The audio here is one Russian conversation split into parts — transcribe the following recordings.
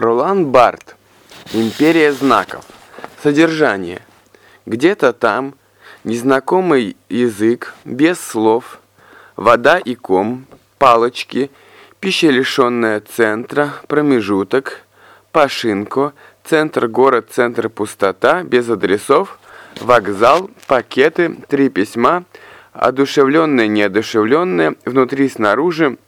Ролан Барт. Империя знаков. Содержание. Где-то там незнакомый язык, без слов, вода и ком, палочки, пища лишенная центра, промежуток, пашинко, центр город, центр пустота, без адресов, вокзал, пакеты, три письма, одушевленные, неодушевленные, внутри-снаружи,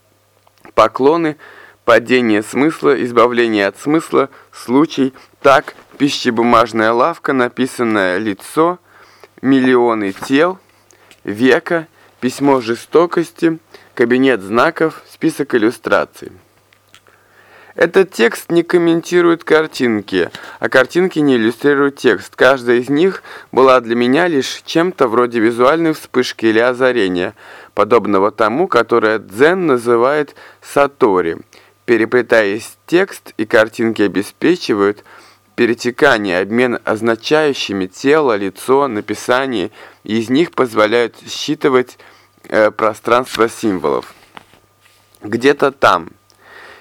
поклоны – падение смысла, избавление от смысла, случай, так, пищебумажная лавка, написанное лицо, миллионы тел, века, письмо жестокости, кабинет знаков, список иллюстраций. Этот текст не комментирует картинки, а картинки не иллюстрируют текст. Каждая из них была для меня лишь чем-то вроде визуальной вспышки или озарения, подобного тому, которое Дзен называет «сатори». Переплетаясь, текст и картинки обеспечивают перетекание, обмен означающими тело, лицо, написание, и из них позволяют считывать э, пространство символов. Где-то там.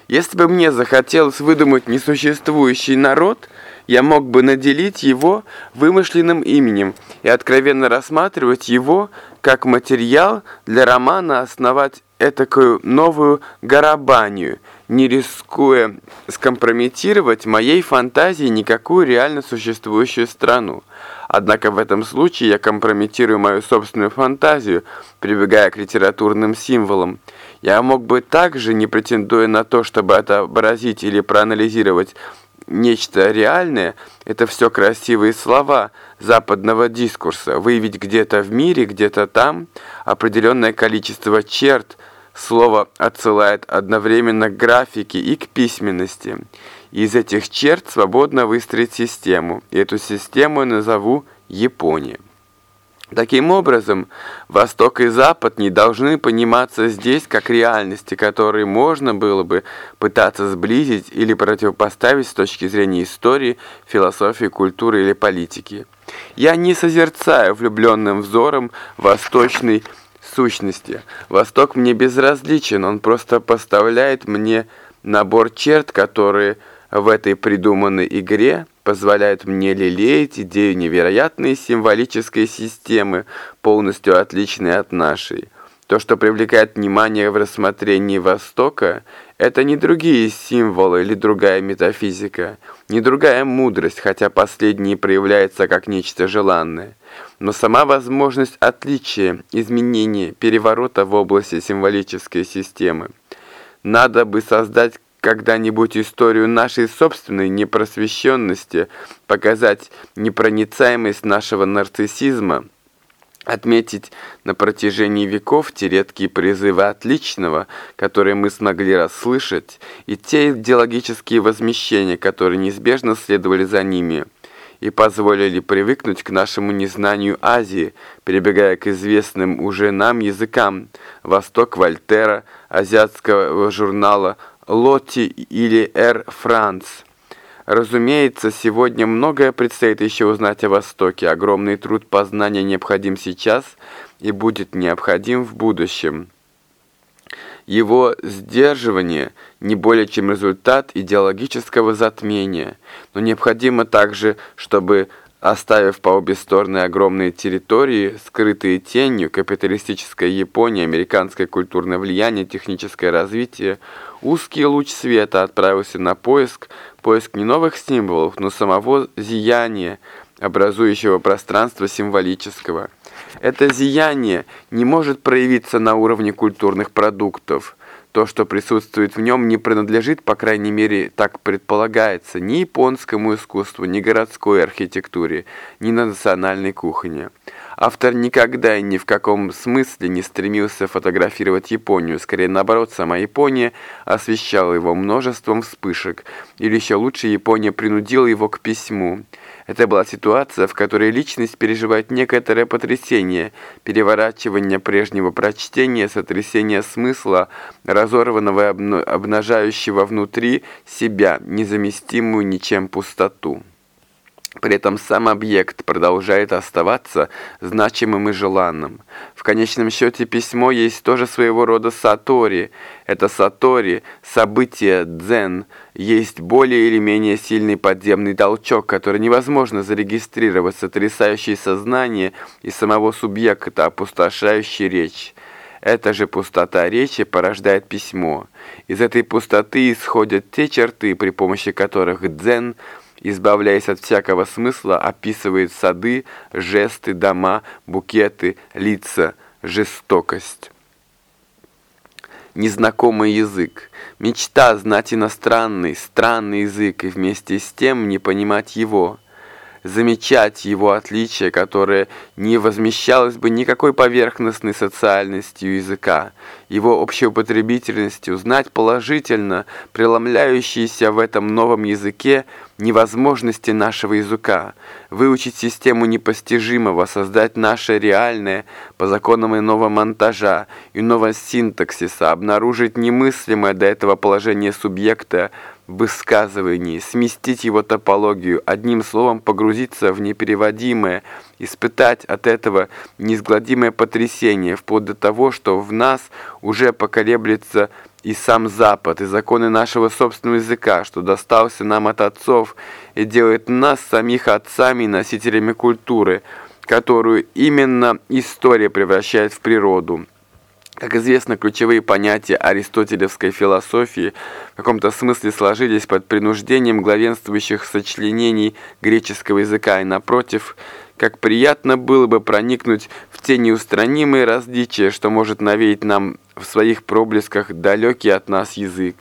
Если бы мне захотелось выдумать несуществующий народ, я мог бы наделить его вымышленным именем и откровенно рассматривать его как материал для романа основать этакую новую Гарабанию, не рискуя скомпрометировать моей фантазии никакую реально существующую страну. Однако в этом случае я компрометирую мою собственную фантазию, прибегая к литературным символам. Я мог бы также, не претендуя на то, чтобы отобразить или проанализировать нечто реальное – это все красивые слова западного дискурса. Выявить где-то в мире, где-то там определенное количество черт – Слово отсылает одновременно к графике и к письменности. Из этих черт свободно выстроить систему, и эту систему я назову Япония. Таким образом, Восток и Запад не должны пониматься здесь как реальности, которые можно было бы пытаться сблизить или противопоставить с точки зрения истории, философии, культуры или политики. Я не созерцаю влюбленным взором восточный сущности. Восток мне безразличен, он просто поставляет мне набор черт, которые в этой придуманной игре позволяют мне лелеять идею невероятной символической системы, полностью отличной от нашей. То, что привлекает внимание в рассмотрении Востока, это не другие символы или другая метафизика, не другая мудрость, хотя последние проявляется как нечто желанное но сама возможность отличия, изменения, переворота в области символической системы. Надо бы создать когда-нибудь историю нашей собственной непросвещенности, показать непроницаемость нашего нарциссизма, отметить на протяжении веков те редкие призывы отличного, которые мы смогли расслышать, и те идеологические возмещения, которые неизбежно следовали за ними – и позволили привыкнуть к нашему незнанию Азии, перебегая к известным уже нам языкам «Восток Вольтера», азиатского журнала «Лотти» или «Эр Франц». Разумеется, сегодня многое предстоит еще узнать о Востоке. Огромный труд познания необходим сейчас и будет необходим в будущем. Его сдерживание не более чем результат идеологического затмения, но необходимо также, чтобы, оставив по обе стороны огромные территории, скрытые тенью, капиталистическая Япония, американское культурное влияние, техническое развитие, узкий луч света отправился на поиск, поиск не новых символов, но самого зияния, образующего пространство символического – это зияние не может проявиться на уровне культурных продуктов. То, что присутствует в нем, не принадлежит, по крайней мере, так предполагается, ни японскому искусству, ни городской архитектуре, ни национальной кухне. Автор никогда и ни в каком смысле не стремился фотографировать Японию, скорее наоборот, сама Япония освещала его множеством вспышек, или еще лучше Япония принудила его к письму. Это была ситуация, в которой личность переживает некоторое потрясение, переворачивание прежнего прочтения, сотрясение смысла, разорванного и обнажающего внутри себя незаместимую ничем пустоту. При этом сам объект продолжает оставаться значимым и желанным. В конечном счете письмо есть тоже своего рода сатори. Это сатори, событие дзен, есть более или менее сильный подземный толчок, который невозможно зарегистрировать, сотрясающий сознание и самого субъекта, опустошающий речь. Эта же пустота речи порождает письмо. Из этой пустоты исходят те черты, при помощи которых дзен – избавляясь от всякого смысла, описывает сады, жесты, дома, букеты, лица, жестокость. Незнакомый язык. Мечта знать иностранный, странный язык и вместе с тем не понимать его замечать его отличие, которое не возмещалось бы никакой поверхностной социальностью языка, его общеупотребительностью, знать положительно преломляющиеся в этом новом языке невозможности нашего языка, выучить систему непостижимого, создать наше реальное по законам иного монтажа, иного синтаксиса, обнаружить немыслимое до этого положение субъекта, высказывании, сместить его топологию, одним словом погрузиться в непереводимое, испытать от этого неизгладимое потрясение, вплоть до того, что в нас уже поколеблется и сам Запад, и законы нашего собственного языка, что достался нам от отцов и делает нас самих отцами и носителями культуры, которую именно история превращает в природу. Как известно, ключевые понятия аристотелевской философии в каком-то смысле сложились под принуждением главенствующих сочленений греческого языка, и напротив, как приятно было бы проникнуть в те неустранимые различия, что может навеять нам в своих проблесках далекий от нас язык.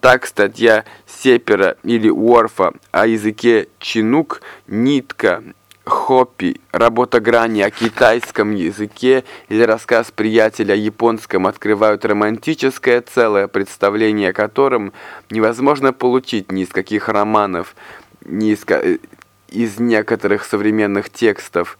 Так статья Сепера или Уорфа о языке чинук, нитка, хоппи, работа грани о китайском языке или рассказ приятеля о японском открывают романтическое целое представление, о котором невозможно получить ни из каких романов, ни из, э, из некоторых современных текстов,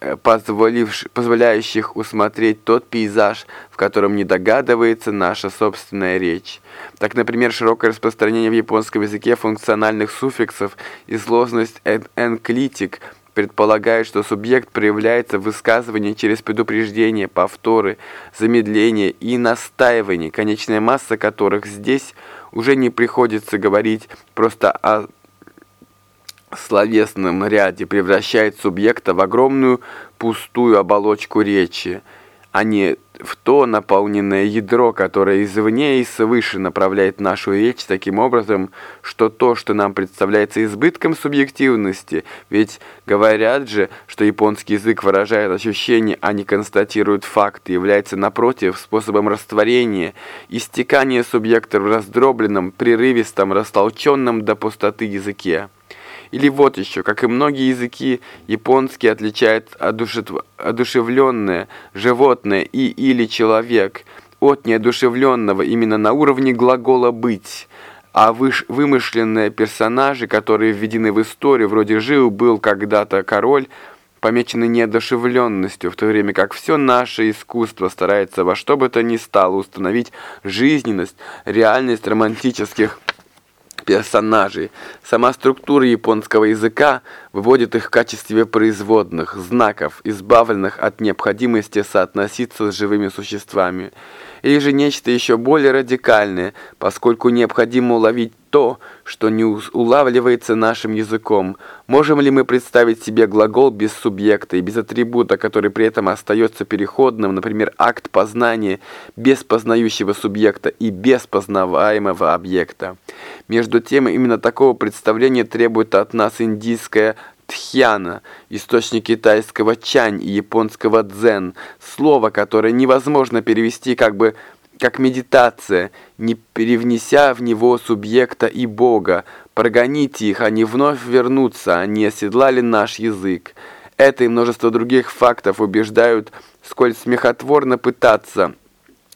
э, позволяющих усмотреть тот пейзаж, в котором не догадывается наша собственная речь. Так, например, широкое распространение в японском языке функциональных суффиксов и сложность энклитик – предполагает, что субъект проявляется в высказывании через предупреждение, повторы, замедление и настаивание, конечная масса которых здесь уже не приходится говорить просто о словесном ряде, превращает субъекта в огромную пустую оболочку речи, а не в то наполненное ядро, которое извне и свыше направляет нашу речь таким образом, что то, что нам представляется избытком субъективности, ведь говорят же, что японский язык выражает ощущения, а не констатирует факты, является, напротив, способом растворения, истекания субъекта в раздробленном, прерывистом, растолченном до пустоты языке. Или вот еще, как и многие языки, японский отличает одушевленное, животное и или человек от неодушевленного именно на уровне глагола «быть», а выш, вымышленные персонажи, которые введены в историю, вроде «жил был когда-то король», помечены неодушевленностью, в то время как все наше искусство старается во что бы то ни стало установить жизненность, реальность романтических персонажей. Сама структура японского языка выводит их в качестве производных, знаков, избавленных от необходимости соотноситься с живыми существами. Или же нечто еще более радикальное, поскольку необходимо уловить то, что не улавливается нашим языком. Можем ли мы представить себе глагол без субъекта и без атрибута, который при этом остается переходным, например, акт познания без познающего субъекта и без познаваемого объекта? Между тем, именно такого представления требует от нас индийская Тхьяна, источник китайского чань и японского дзен, слово, которое невозможно перевести как бы как медитация, не перевнеся в него субъекта и Бога. Прогоните их, они вновь вернутся, они оседлали наш язык. Это и множество других фактов убеждают, сколь смехотворно пытаться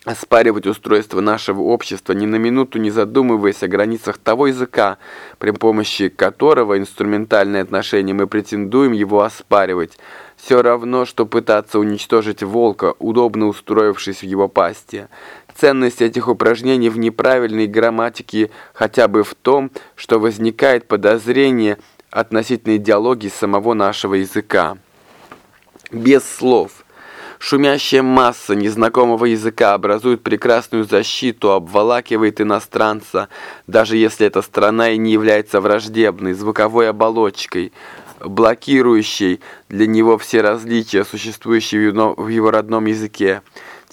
оспаривать устройство нашего общества, ни на минуту не задумываясь о границах того языка, при помощи которого инструментальные отношения мы претендуем его оспаривать. Все равно, что пытаться уничтожить волка, удобно устроившись в его пасти. Ценность этих упражнений в неправильной грамматике хотя бы в том, что возникает подозрение относительно идеологии самого нашего языка. Без слов. Шумящая масса незнакомого языка образует прекрасную защиту, обволакивает иностранца, даже если эта страна и не является враждебной, звуковой оболочкой, блокирующей для него все различия, существующие в его родном языке.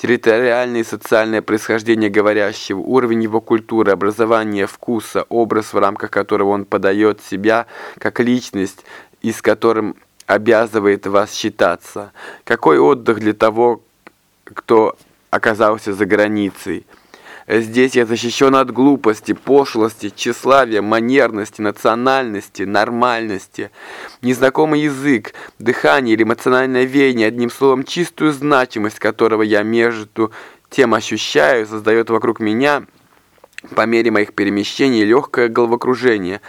Территориальное и социальное происхождение говорящего, уровень его культуры, образования, вкуса, образ, в рамках которого он подает себя как личность, и с которым обязывает вас считаться. Какой отдых для того, кто оказался за границей. Здесь я защищен от глупости, пошлости, тщеславия, манерности, национальности, нормальности. Незнакомый язык, дыхание или эмоциональное веяние, одним словом, чистую значимость которого я между тем ощущаю, создает вокруг меня, по мере моих перемещений, легкое головокружение,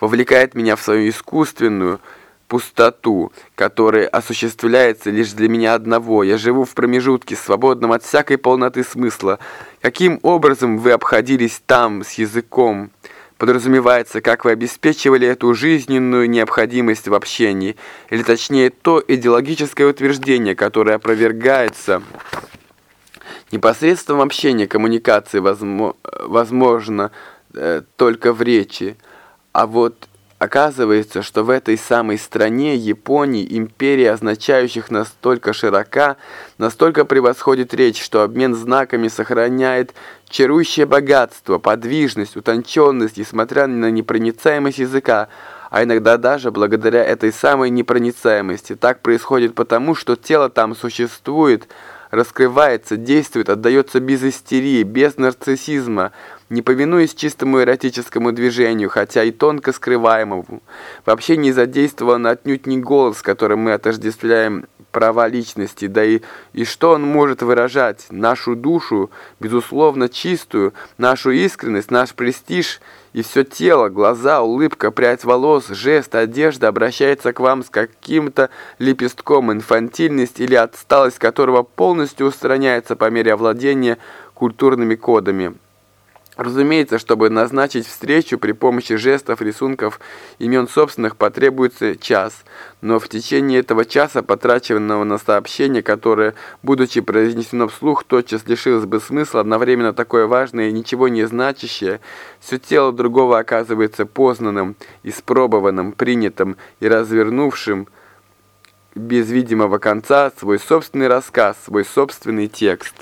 вовлекает меня в свою искусственную, пустоту, которая осуществляется лишь для меня одного. Я живу в промежутке, свободном от всякой полноты смысла. Каким образом вы обходились там с языком? Подразумевается, как вы обеспечивали эту жизненную необходимость в общении, или точнее то идеологическое утверждение, которое опровергается непосредством общения, коммуникации возможно э, только в речи, а вот Оказывается, что в этой самой стране, Японии, империя означающих настолько широка, настолько превосходит речь, что обмен знаками сохраняет чарующее богатство, подвижность, утонченность, несмотря на непроницаемость языка, а иногда даже благодаря этой самой непроницаемости. Так происходит потому, что тело там существует, раскрывается, действует, отдается без истерии, без нарциссизма, не повинуясь чистому эротическому движению, хотя и тонко скрываемому. Вообще не задействован отнюдь не голос, которым мы отождествляем права личности, да и, и что он может выражать? Нашу душу, безусловно, чистую, нашу искренность, наш престиж и все тело, глаза, улыбка, прядь волос, жест, одежда обращается к вам с каким-то лепестком, инфантильность или отсталость которого полностью устраняется по мере овладения культурными кодами. Разумеется, чтобы назначить встречу при помощи жестов, рисунков, имен собственных потребуется час, но в течение этого часа, потраченного на сообщение, которое, будучи произнесено вслух, тотчас лишилось бы смысла, одновременно такое важное и ничего не значащее, все тело другого оказывается познанным, испробованным, принятым и развернувшим без видимого конца свой собственный рассказ, свой собственный текст.